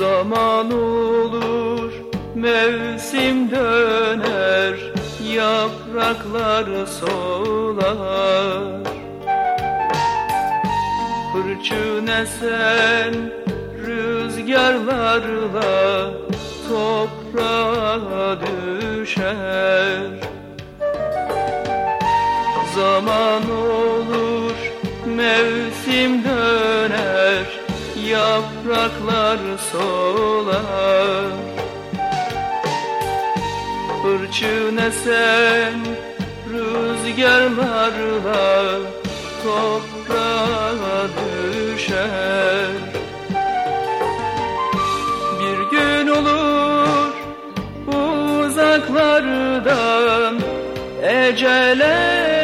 Zaman olur, mevsim döner, yapraklar solar. Fırçın esen rüzgarlarla toprağa düşer. Zaman olur, mevsim döner, yapraklar solar. Fırçın esen rüzgarlarla toprağa düşer. Bir gün olur uzaklardan ecelen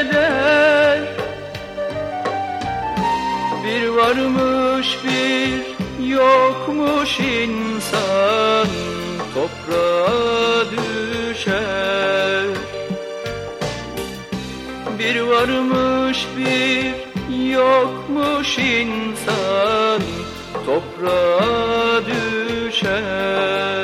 eder. Bir varmış bir yokmuş insan toprağa düşer. Bir varmış bir yokmuş insan toprağa düşer.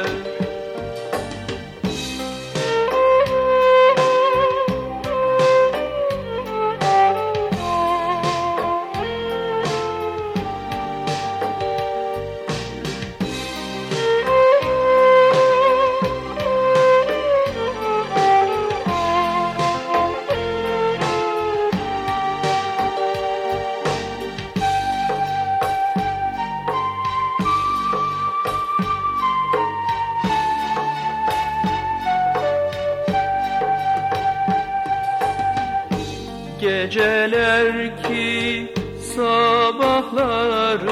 Geceler ki sabahları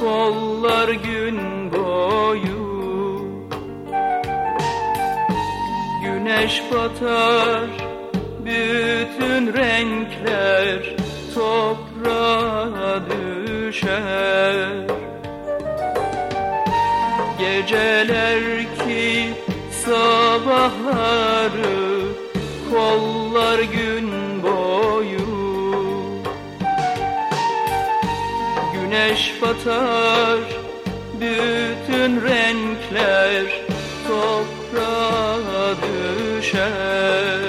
kollar gün boyu. Güneş batar bütün renkler toprağa düşer. Geceler ki sabahları Güneş batar bütün renkler toprağa düşer.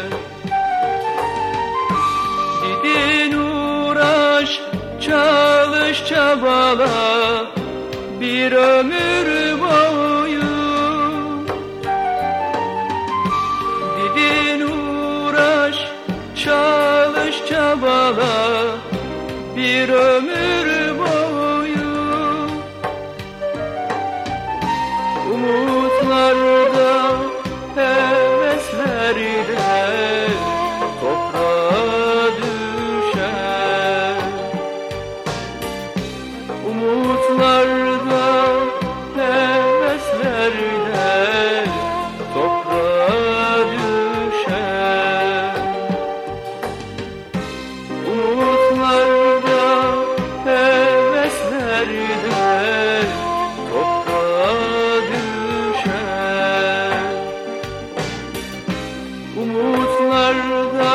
Gidin uğraş çalış çabala bir ömür boyu umutlarda